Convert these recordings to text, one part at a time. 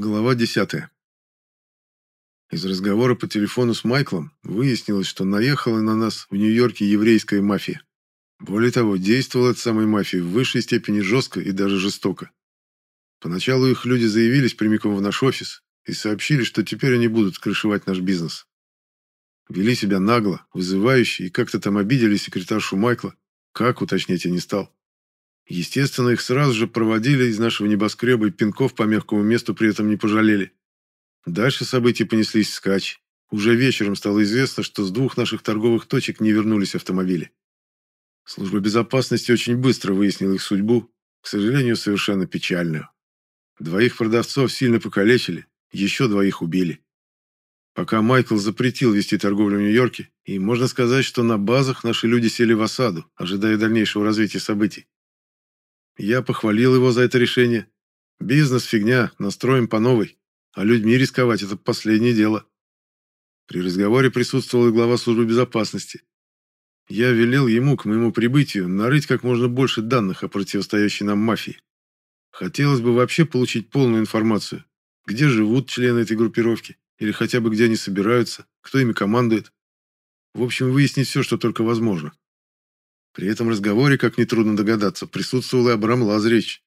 Глава 10. Из разговора по телефону с Майклом выяснилось, что наехала на нас в Нью-Йорке еврейская мафия. Более того, действовала эта самая мафия в высшей степени жестко и даже жестоко. Поначалу их люди заявились прямиком в наш офис и сообщили, что теперь они будут крышевать наш бизнес. Вели себя нагло, вызывающе и как-то там обидели секретаршу Майкла. Как, уточнять я не стал. Естественно, их сразу же проводили из нашего небоскреба и пинков по мягкому месту при этом не пожалели. Дальше события понеслись скач. Уже вечером стало известно, что с двух наших торговых точек не вернулись автомобили. Служба безопасности очень быстро выяснила их судьбу, к сожалению, совершенно печальную. Двоих продавцов сильно покалечили, еще двоих убили. Пока Майкл запретил вести торговлю в Нью-Йорке, и можно сказать, что на базах наши люди сели в осаду, ожидая дальнейшего развития событий. Я похвалил его за это решение. Бизнес – фигня, настроим по новой. А людьми рисковать – это последнее дело. При разговоре присутствовал и глава службы безопасности. Я велел ему к моему прибытию нарыть как можно больше данных о противостоящей нам мафии. Хотелось бы вообще получить полную информацию. Где живут члены этой группировки? Или хотя бы где они собираются? Кто ими командует? В общем, выяснить все, что только возможно. При этом разговоре, как нетрудно догадаться, присутствовал и Абрам Лазаревич.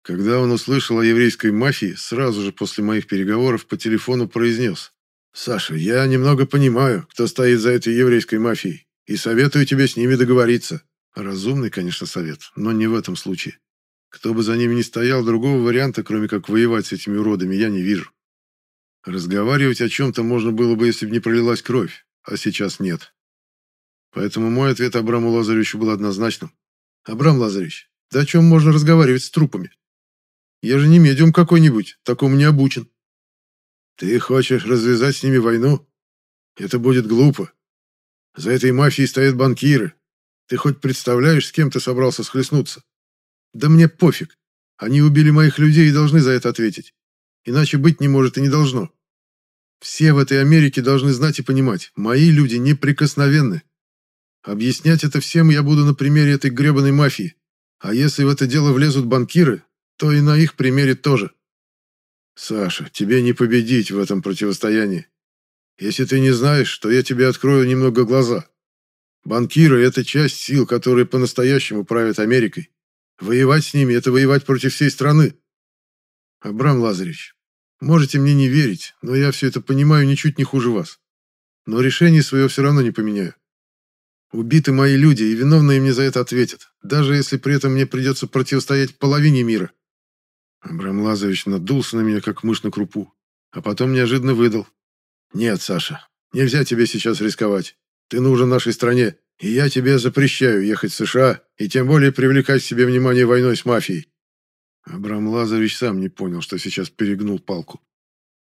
Когда он услышал о еврейской мафии, сразу же после моих переговоров по телефону произнес. «Саша, я немного понимаю, кто стоит за этой еврейской мафией, и советую тебе с ними договориться». Разумный, конечно, совет, но не в этом случае. Кто бы за ними ни стоял, другого варианта, кроме как воевать с этими уродами, я не вижу. Разговаривать о чем-то можно было бы, если бы не пролилась кровь, а сейчас нет. Поэтому мой ответ Абраму Лазаревичу был однозначным. «Абрам Лазаревич, да о чем можно разговаривать с трупами? Я же не медиум какой-нибудь, такому не обучен». «Ты хочешь развязать с ними войну? Это будет глупо. За этой мафией стоят банкиры. Ты хоть представляешь, с кем ты собрался схлестнуться?» «Да мне пофиг. Они убили моих людей и должны за это ответить. Иначе быть не может и не должно. Все в этой Америке должны знать и понимать, мои люди неприкосновенны. Объяснять это всем я буду на примере этой гребаной мафии. А если в это дело влезут банкиры, то и на их примере тоже. Саша, тебе не победить в этом противостоянии. Если ты не знаешь, то я тебе открою немного глаза. Банкиры – это часть сил, которые по-настоящему правят Америкой. Воевать с ними – это воевать против всей страны. Абрам Лазаревич, можете мне не верить, но я все это понимаю ничуть не хуже вас. Но решение свое все равно не поменяю. Убиты мои люди, и виновные мне за это ответят, даже если при этом мне придется противостоять половине мира. Абрам Лазович надулся на меня, как мышь на крупу, а потом неожиданно выдал. «Нет, Саша, нельзя тебе сейчас рисковать. Ты нужен нашей стране, и я тебе запрещаю ехать в США и тем более привлекать к себе внимание войной с мафией». Абрам Лазович сам не понял, что сейчас перегнул палку.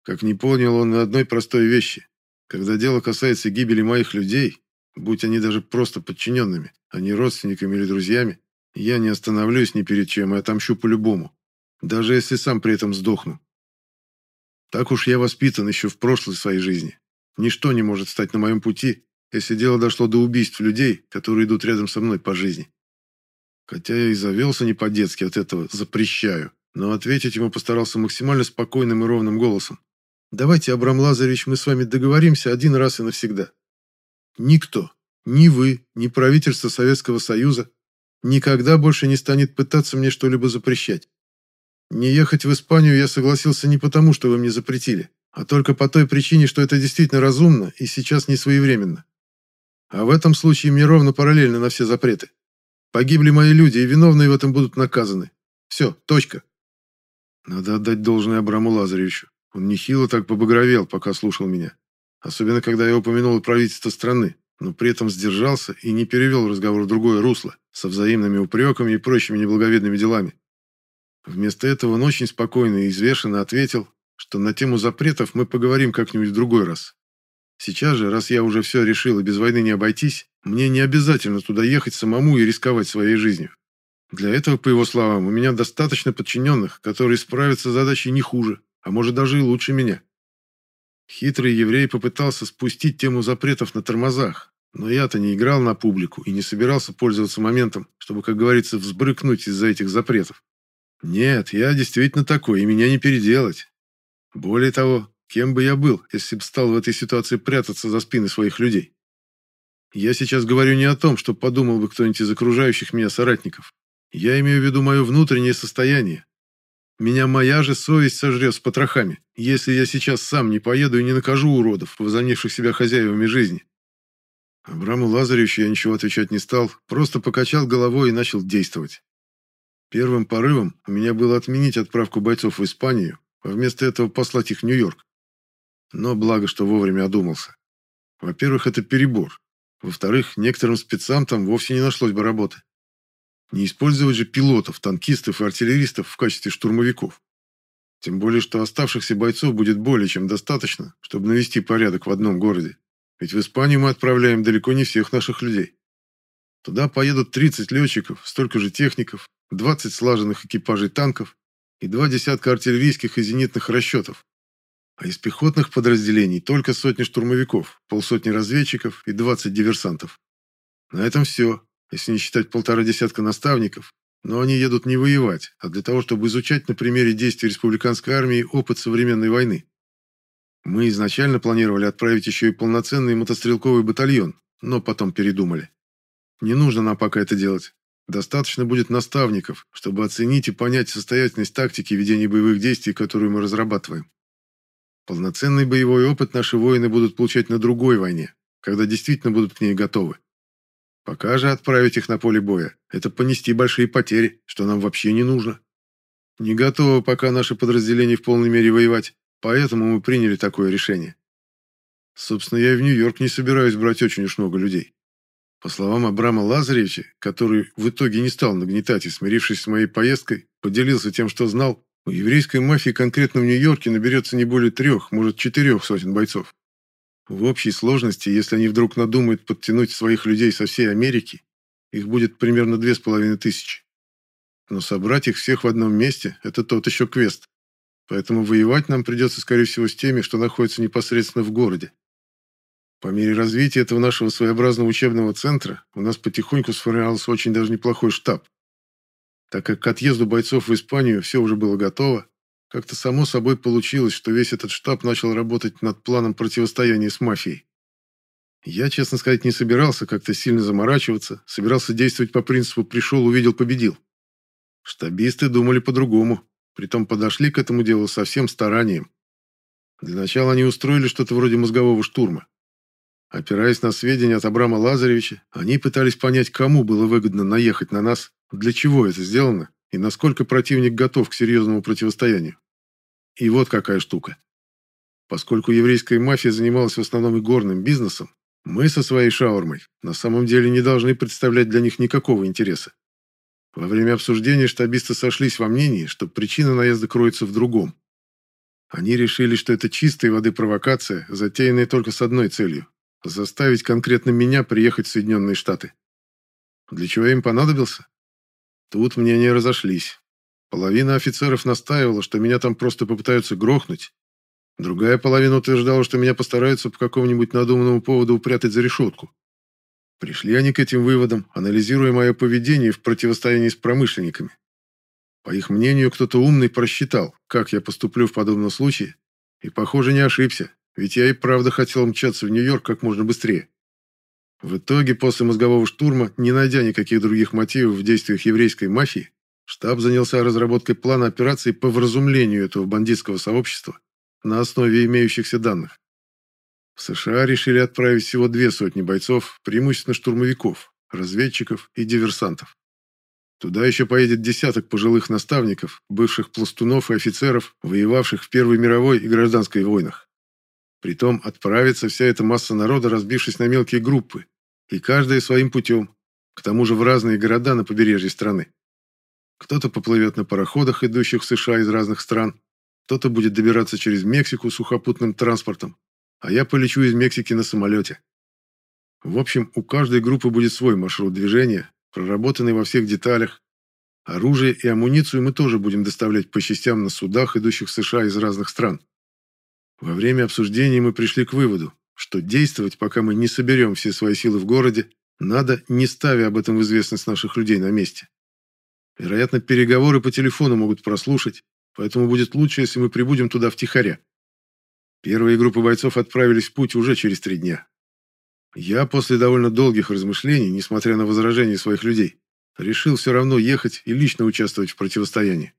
Как не понял он одной простой вещи. Когда дело касается гибели моих людей, Будь они даже просто подчиненными, а не родственниками или друзьями, я не остановлюсь ни перед чем и отомщу по-любому, даже если сам при этом сдохну. Так уж я воспитан еще в прошлой своей жизни. Ничто не может стать на моем пути, если дело дошло до убийств людей, которые идут рядом со мной по жизни. Хотя я и завелся не по-детски от этого «запрещаю», но ответить ему постарался максимально спокойным и ровным голосом. «Давайте, Абрам Лазаревич, мы с вами договоримся один раз и навсегда. Никто, ни вы, ни правительство Советского Союза никогда больше не станет пытаться мне что-либо запрещать. Не ехать в Испанию я согласился не потому, что вы мне запретили, а только по той причине, что это действительно разумно и сейчас не своевременно. А в этом случае мне ровно параллельно на все запреты. Погибли мои люди, и виновные в этом будут наказаны. Все, точка. Надо отдать должное Абраму Лазаревичу. Он нехило так побагровел, пока слушал меня. Особенно, когда я упомянул правительство страны, но при этом сдержался и не перевел разговор в другое русло, со взаимными упреками и прочими неблаговидными делами. Вместо этого он очень спокойно и извешенно ответил, что на тему запретов мы поговорим как-нибудь в другой раз. Сейчас же, раз я уже все решил и без войны не обойтись, мне не обязательно туда ехать самому и рисковать своей жизнью. Для этого, по его словам, у меня достаточно подчиненных, которые справятся с задачей не хуже, а может даже и лучше меня. Хитрый еврей попытался спустить тему запретов на тормозах, но я-то не играл на публику и не собирался пользоваться моментом, чтобы, как говорится, взбрыкнуть из-за этих запретов. Нет, я действительно такой, и меня не переделать. Более того, кем бы я был, если бы стал в этой ситуации прятаться за спины своих людей? Я сейчас говорю не о том, что подумал бы кто-нибудь из окружающих меня соратников. Я имею в виду мое внутреннее состояние. Меня моя же совесть сожрет с потрохами, если я сейчас сам не поеду и не накажу уродов, возомнивших себя хозяевами жизни. Абраму Лазаревичу я ничего отвечать не стал, просто покачал головой и начал действовать. Первым порывом у меня было отменить отправку бойцов в Испанию, а вместо этого послать их в Нью-Йорк. Но благо, что вовремя одумался. Во-первых, это перебор. Во-вторых, некоторым спецам там вовсе не нашлось бы работы. Не использовать же пилотов, танкистов и артиллеристов в качестве штурмовиков. Тем более, что оставшихся бойцов будет более чем достаточно, чтобы навести порядок в одном городе. Ведь в Испанию мы отправляем далеко не всех наших людей. Туда поедут 30 летчиков, столько же техников, 20 слаженных экипажей танков и два десятка артиллерийских и зенитных расчетов. А из пехотных подразделений только сотни штурмовиков, полсотни разведчиков и 20 диверсантов. На этом все, если не считать полтора десятка наставников, но они едут не воевать, а для того, чтобы изучать на примере действий республиканской армии опыт современной войны. Мы изначально планировали отправить еще и полноценный мотострелковый батальон, но потом передумали. Не нужно нам пока это делать. Достаточно будет наставников, чтобы оценить и понять состоятельность тактики ведения боевых действий, которую мы разрабатываем. Полноценный боевой опыт наши воины будут получать на другой войне, когда действительно будут к ней готовы. Пока же отправить их на поле боя – это понести большие потери, что нам вообще не нужно. Не готово пока наше подразделение в полной мере воевать, Поэтому мы приняли такое решение. Собственно, я и в Нью-Йорк не собираюсь брать очень уж много людей. По словам Абрама Лазаревича, который в итоге не стал нагнетать и, смирившись с моей поездкой, поделился тем, что знал, у еврейской мафии конкретно в Нью-Йорке наберется не более трех, может четырех сотен бойцов. В общей сложности, если они вдруг надумают подтянуть своих людей со всей Америки, их будет примерно две с половиной тысячи. Но собрать их всех в одном месте – это тот еще квест. Поэтому воевать нам придется, скорее всего, с теми, что находятся непосредственно в городе. По мере развития этого нашего своеобразного учебного центра у нас потихоньку сформировался очень даже неплохой штаб. Так как к отъезду бойцов в Испанию все уже было готово, как-то само собой получилось, что весь этот штаб начал работать над планом противостояния с мафией. Я, честно сказать, не собирался как-то сильно заморачиваться, собирался действовать по принципу «пришел, увидел, победил». Штабисты думали по-другому. Притом подошли к этому делу со всем старанием. Для начала они устроили что-то вроде мозгового штурма. Опираясь на сведения от Абрама Лазаревича, они пытались понять, кому было выгодно наехать на нас, для чего это сделано и насколько противник готов к серьезному противостоянию. И вот какая штука. Поскольку еврейская мафия занималась в основном игорным бизнесом, мы со своей шаурмой на самом деле не должны представлять для них никакого интереса. Во время обсуждения штабисты сошлись во мнении, что причина наезда кроется в другом. Они решили, что это чистой воды провокация, затеянная только с одной целью – заставить конкретно меня приехать в Соединенные Штаты. Для чего я им понадобился? Тут мнения разошлись. Половина офицеров настаивала, что меня там просто попытаются грохнуть. Другая половина утверждала, что меня постараются по какому-нибудь надуманному поводу упрятать за решетку. Пришли они к этим выводам, анализируя мое поведение в противостоянии с промышленниками. По их мнению, кто-то умный просчитал, как я поступлю в подобном случае, и, похоже, не ошибся, ведь я и правда хотел мчаться в Нью-Йорк как можно быстрее. В итоге, после мозгового штурма, не найдя никаких других мотивов в действиях еврейской мафии, штаб занялся разработкой плана операции по вразумлению этого бандитского сообщества на основе имеющихся данных. В США решили отправить всего две сотни бойцов, преимущественно штурмовиков, разведчиков и диверсантов. Туда еще поедет десяток пожилых наставников, бывших пластунов и офицеров, воевавших в Первой мировой и гражданской войнах. Притом отправится вся эта масса народа, разбившись на мелкие группы, и каждая своим путем, к тому же в разные города на побережье страны. Кто-то поплывет на пароходах, идущих в США из разных стран, кто-то будет добираться через Мексику сухопутным транспортом, а я полечу из Мексики на самолете. В общем, у каждой группы будет свой маршрут движения, проработанный во всех деталях. Оружие и амуницию мы тоже будем доставлять по частям на судах, идущих в США из разных стран. Во время обсуждений мы пришли к выводу, что действовать, пока мы не соберем все свои силы в городе, надо, не ставя об этом в известность наших людей на месте. Вероятно, переговоры по телефону могут прослушать, поэтому будет лучше, если мы прибудем туда втихаря. Первые группы бойцов отправились в путь уже через три дня. Я после довольно долгих размышлений, несмотря на возражения своих людей, решил все равно ехать и лично участвовать в противостоянии.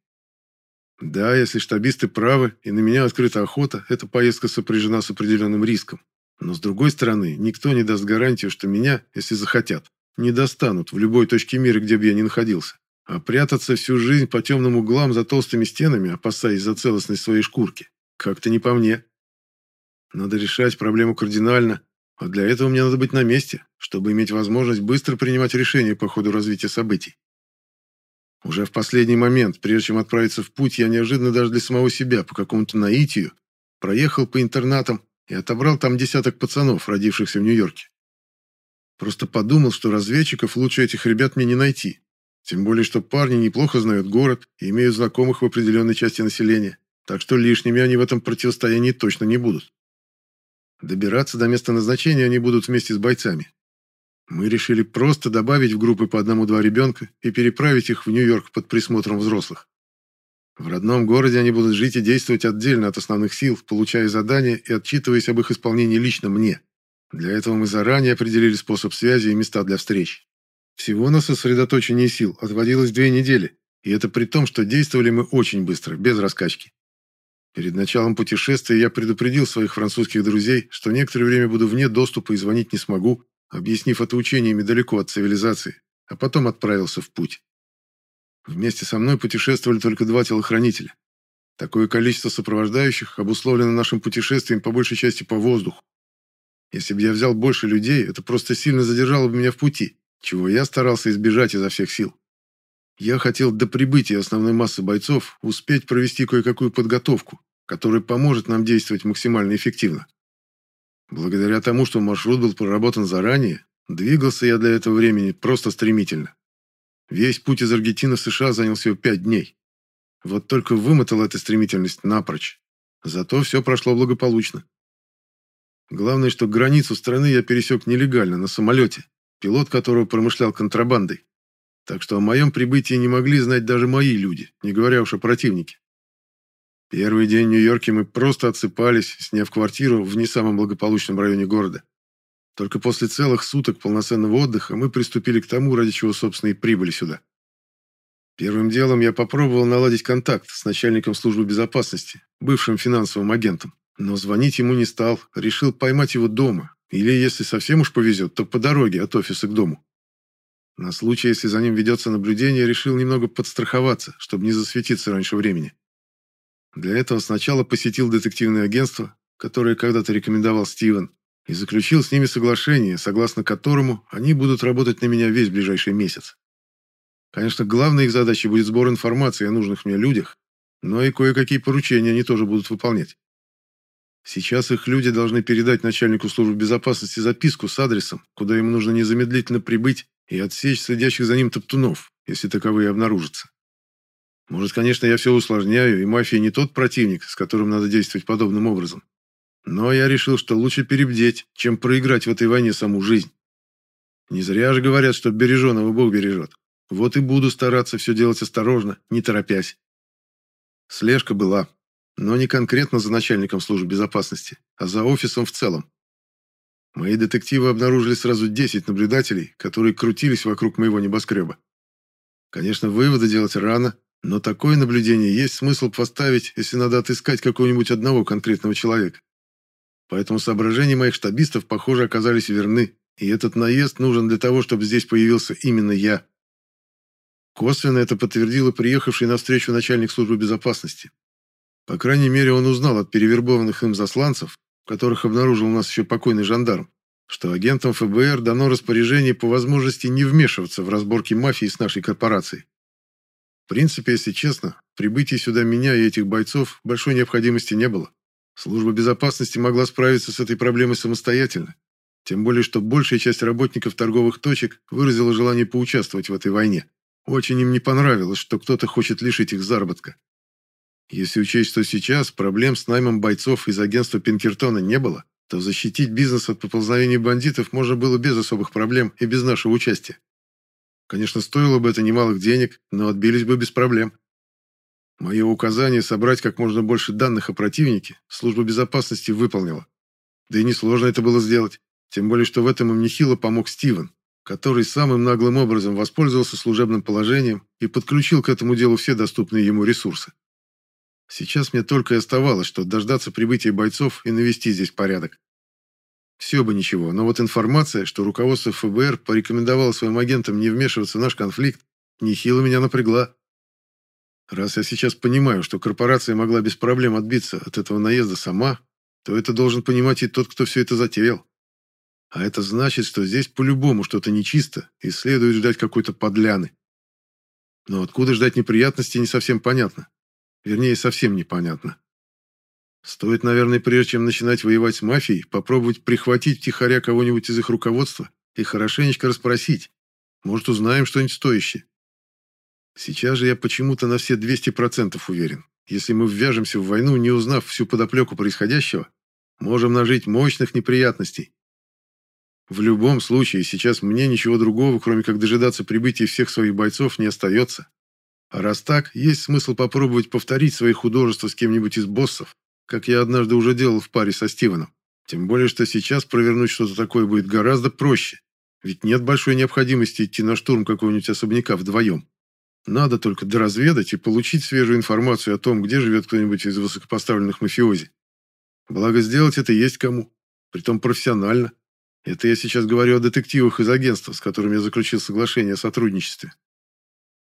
Да, если штабисты правы и на меня открыта охота, эта поездка сопряжена с определенным риском. Но с другой стороны, никто не даст гарантию, что меня, если захотят, не достанут в любой точке мира, где бы я ни находился. А прятаться всю жизнь по темным углам за толстыми стенами, опасаясь за целостность своей шкурки, как-то не по мне. Надо решать проблему кардинально, а для этого мне надо быть на месте, чтобы иметь возможность быстро принимать решения по ходу развития событий. Уже в последний момент, прежде чем отправиться в путь, я неожиданно даже для самого себя по какому-то наитию проехал по интернатам и отобрал там десяток пацанов, родившихся в Нью-Йорке. Просто подумал, что разведчиков лучше этих ребят мне не найти. Тем более, что парни неплохо знают город и имеют знакомых в определенной части населения, так что лишними они в этом противостоянии точно не будут. Добираться до места назначения они будут вместе с бойцами. Мы решили просто добавить в группы по одному-два ребенка и переправить их в Нью-Йорк под присмотром взрослых. В родном городе они будут жить и действовать отдельно от основных сил, получая задания и отчитываясь об их исполнении лично мне. Для этого мы заранее определили способ связи и места для встреч. Всего на сосредоточение сил отводилось две недели, и это при том, что действовали мы очень быстро, без раскачки. Перед началом путешествия я предупредил своих французских друзей, что некоторое время буду вне доступа и звонить не смогу, объяснив это учениями далеко от цивилизации, а потом отправился в путь. Вместе со мной путешествовали только два телохранителя. Такое количество сопровождающих обусловлено нашим путешествием по большей части по воздуху. Если бы я взял больше людей, это просто сильно задержало бы меня в пути, чего я старался избежать изо всех сил. Я хотел до прибытия основной массы бойцов успеть провести кое-какую подготовку, которая поможет нам действовать максимально эффективно. Благодаря тому, что маршрут был проработан заранее, двигался я для этого времени просто стремительно. Весь путь из Аргентины в США занял всего пять дней. Вот только вымотала эта стремительность напрочь. Зато все прошло благополучно. Главное, что границу страны я пересек нелегально, на самолете, пилот которого промышлял контрабандой. Так что о моем прибытии не могли знать даже мои люди, не говоря уж о противнике. Первый день в Нью-Йорке мы просто отсыпались, сняв квартиру в не самом благополучном районе города. Только после целых суток полноценного отдыха мы приступили к тому, ради чего, собственно, и прибыли сюда. Первым делом я попробовал наладить контакт с начальником службы безопасности, бывшим финансовым агентом. Но звонить ему не стал, решил поймать его дома. Или, если совсем уж повезет, то по дороге от офиса к дому. На случай, если за ним ведется наблюдение, решил немного подстраховаться, чтобы не засветиться раньше времени. Для этого сначала посетил детективное агентство, которое когда-то рекомендовал Стивен, и заключил с ними соглашение, согласно которому они будут работать на меня весь ближайший месяц. Конечно, главной их задачей будет сбор информации о нужных мне людях, но и кое-какие поручения они тоже будут выполнять. Сейчас их люди должны передать начальнику службы безопасности записку с адресом, куда ему нужно незамедлительно прибыть и отсечь следящих за ним топтунов, если таковые обнаружатся. Может, конечно, я все усложняю, и мафия не тот противник, с которым надо действовать подобным образом. Но я решил, что лучше перебдеть, чем проиграть в этой войне саму жизнь. Не зря же говорят, что береженого Бог бережет. Вот и буду стараться все делать осторожно, не торопясь. Слежка была, но не конкретно за начальником службы безопасности, а за офисом в целом. Мои детективы обнаружили сразу 10 наблюдателей, которые крутились вокруг моего небоскреба. Конечно, выводы делать рано, но такое наблюдение есть смысл поставить, если надо отыскать какого-нибудь одного конкретного человека. Поэтому соображения моих штабистов, похоже, оказались верны, и этот наезд нужен для того, чтобы здесь появился именно я. Косвенно это подтвердил и приехавший навстречу начальник службы безопасности. По крайней мере, он узнал от перевербованных им засланцев, которых обнаружил у нас еще покойный жандарм, что агентам ФБР дано распоряжение по возможности не вмешиваться в разборки мафии с нашей корпорацией. В принципе, если честно, прибытие сюда меня и этих бойцов большой необходимости не было. Служба безопасности могла справиться с этой проблемой самостоятельно. Тем более, что большая часть работников торговых точек выразила желание поучаствовать в этой войне. Очень им не понравилось, что кто-то хочет лишить их заработка. Если учесть, что сейчас проблем с наймом бойцов из агентства Пинкертона не было, то защитить бизнес от поползновения бандитов можно было без особых проблем и без нашего участия. Конечно, стоило бы это немалых денег, но отбились бы без проблем. Мое указание собрать как можно больше данных о противнике служба безопасности выполнила. Да и несложно это было сделать, тем более, что в этом им нехило помог Стивен, который самым наглым образом воспользовался служебным положением и подключил к этому делу все доступные ему ресурсы. Сейчас мне только и оставалось, что дождаться прибытия бойцов и навести здесь порядок. Все бы ничего, но вот информация, что руководство ФБР порекомендовало своим агентам не вмешиваться в наш конфликт, нехило меня напрягла. Раз я сейчас понимаю, что корпорация могла без проблем отбиться от этого наезда сама, то это должен понимать и тот, кто все это затеял. А это значит, что здесь по-любому что-то нечисто, и следует ждать какой-то подляны. Но откуда ждать неприятностей, не совсем понятно. Вернее, совсем непонятно. Стоит, наверное, прежде чем начинать воевать с мафией, попробовать прихватить втихаря кого-нибудь из их руководства и хорошенечко расспросить. Может, узнаем что-нибудь стоящее. Сейчас же я почему-то на все 200% уверен. Если мы ввяжемся в войну, не узнав всю подоплеку происходящего, можем нажить мощных неприятностей. В любом случае, сейчас мне ничего другого, кроме как дожидаться прибытия всех своих бойцов, не остается. А раз так, есть смысл попробовать повторить свои художества с кем-нибудь из боссов, как я однажды уже делал в паре со Стивеном. Тем более, что сейчас провернуть что-то такое будет гораздо проще. Ведь нет большой необходимости идти на штурм какого-нибудь особняка вдвоем. Надо только доразведать и получить свежую информацию о том, где живет кто-нибудь из высокопоставленных мафиози. Благо, сделать это есть кому. Притом профессионально. Это я сейчас говорю о детективах из агентства, с которыми я заключил соглашение о сотрудничестве.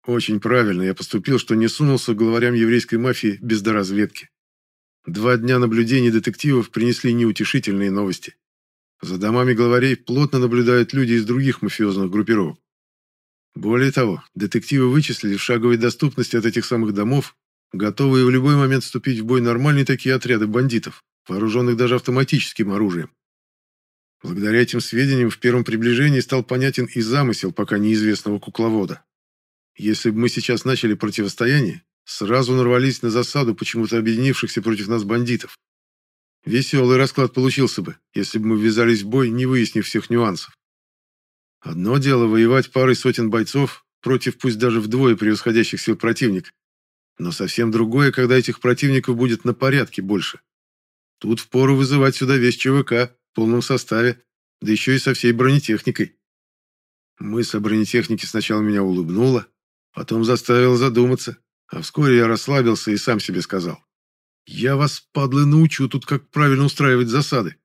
Очень правильно я поступил, что не сунулся к главарям еврейской мафии без доразведки. Два дня наблюдений детективов принесли неутешительные новости. За домами главарей плотно наблюдают люди из других мафиозных группировок. Более того, детективы вычислили в шаговой доступности от этих самых домов, готовые в любой момент вступить в бой нормальные такие отряды бандитов, вооруженных даже автоматическим оружием. Благодаря этим сведениям в первом приближении стал понятен и замысел пока неизвестного кукловода. Если бы мы сейчас начали противостояние, Сразу нарвались на засаду почему-то объединившихся против нас бандитов. Веселый расклад получился бы, если бы мы ввязались в бой, не выяснив всех нюансов. Одно дело воевать парой сотен бойцов против пусть даже вдвое превосходящих сил противника. Но совсем другое, когда этих противников будет на порядке больше. Тут впору вызывать сюда весь ЧВК в полном составе, да еще и со всей бронетехникой. Мысль о бронетехнике сначала меня улыбнула, потом заставила задуматься, а вскоре я расслабился и сам себе сказал. «Я вас, падлы, научу тут, как правильно устраивать засады».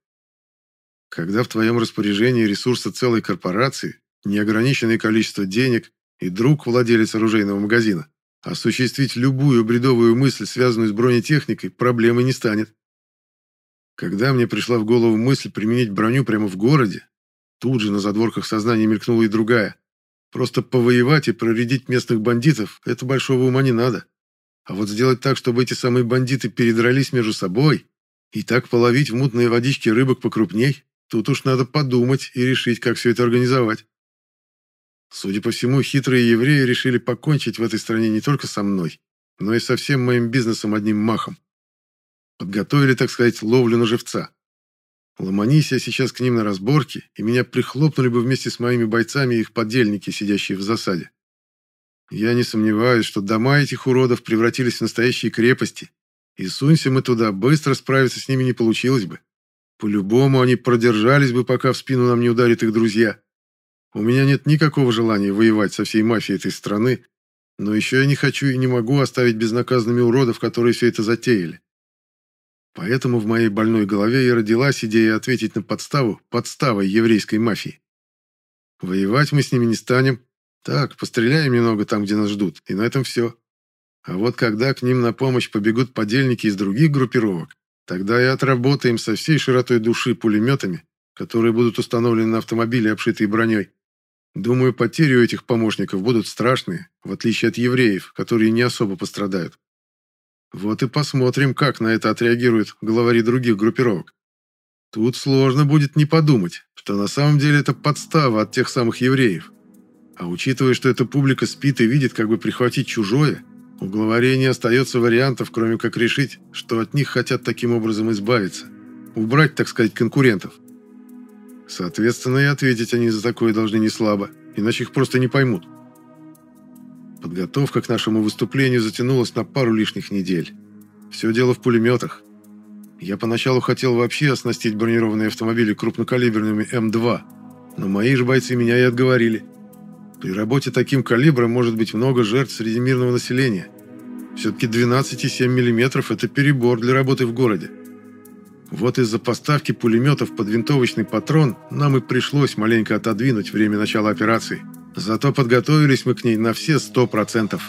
Когда в твоем распоряжении ресурсы целой корпорации, неограниченное количество денег и друг владелец оружейного магазина, осуществить любую бредовую мысль, связанную с бронетехникой, проблемы не станет. Когда мне пришла в голову мысль применить броню прямо в городе, тут же на задворках сознания мелькнула и другая. Просто повоевать и проредить местных бандитов – это большого ума не надо. А вот сделать так, чтобы эти самые бандиты передрались между собой и так половить в мутные водички рыбок покрупней, тут уж надо подумать и решить, как все это организовать. Судя по всему, хитрые евреи решили покончить в этой стране не только со мной, но и со всем моим бизнесом одним махом. Подготовили, так сказать, ловлю на живца. Ломанись я сейчас к ним на разборки, и меня прихлопнули бы вместе с моими бойцами их подельники, сидящие в засаде. Я не сомневаюсь, что дома этих уродов превратились в настоящие крепости, и сунься мы туда, быстро справиться с ними не получилось бы. По-любому они продержались бы, пока в спину нам не ударят их друзья. У меня нет никакого желания воевать со всей мафией этой страны, но еще я не хочу и не могу оставить безнаказанными уродов, которые все это затеяли. Поэтому в моей больной голове и родилась идея ответить на подставу подставой еврейской мафии. Воевать мы с ними не станем. Так, постреляем немного там, где нас ждут, и на этом все. А вот когда к ним на помощь побегут подельники из других группировок, тогда и отработаем со всей широтой души пулеметами, которые будут установлены на автомобиле, обшитые броней. Думаю, потери у этих помощников будут страшные, в отличие от евреев, которые не особо пострадают. Вот и посмотрим, как на это отреагируют главари других группировок. Тут сложно будет не подумать, что на самом деле это подстава от тех самых евреев. А учитывая, что эта публика спит и видит, как бы прихватить чужое, у главарей не остается вариантов, кроме как решить, что от них хотят таким образом избавиться. Убрать, так сказать, конкурентов. Соответственно, и ответить они за такое должны не слабо, иначе их просто не поймут. Подготовка к нашему выступлению затянулась на пару лишних недель. Все дело в пулеметах. Я поначалу хотел вообще оснастить бронированные автомобили крупнокалиберными М2, но мои же бойцы меня и отговорили. При работе таким калибром может быть много жертв среди мирного населения. Все-таки 12,7 мм – это перебор для работы в городе. Вот из-за поставки пулеметов под винтовочный патрон нам и пришлось маленько отодвинуть время начала операции. Зато подготовились мы к ней на все сто процентов.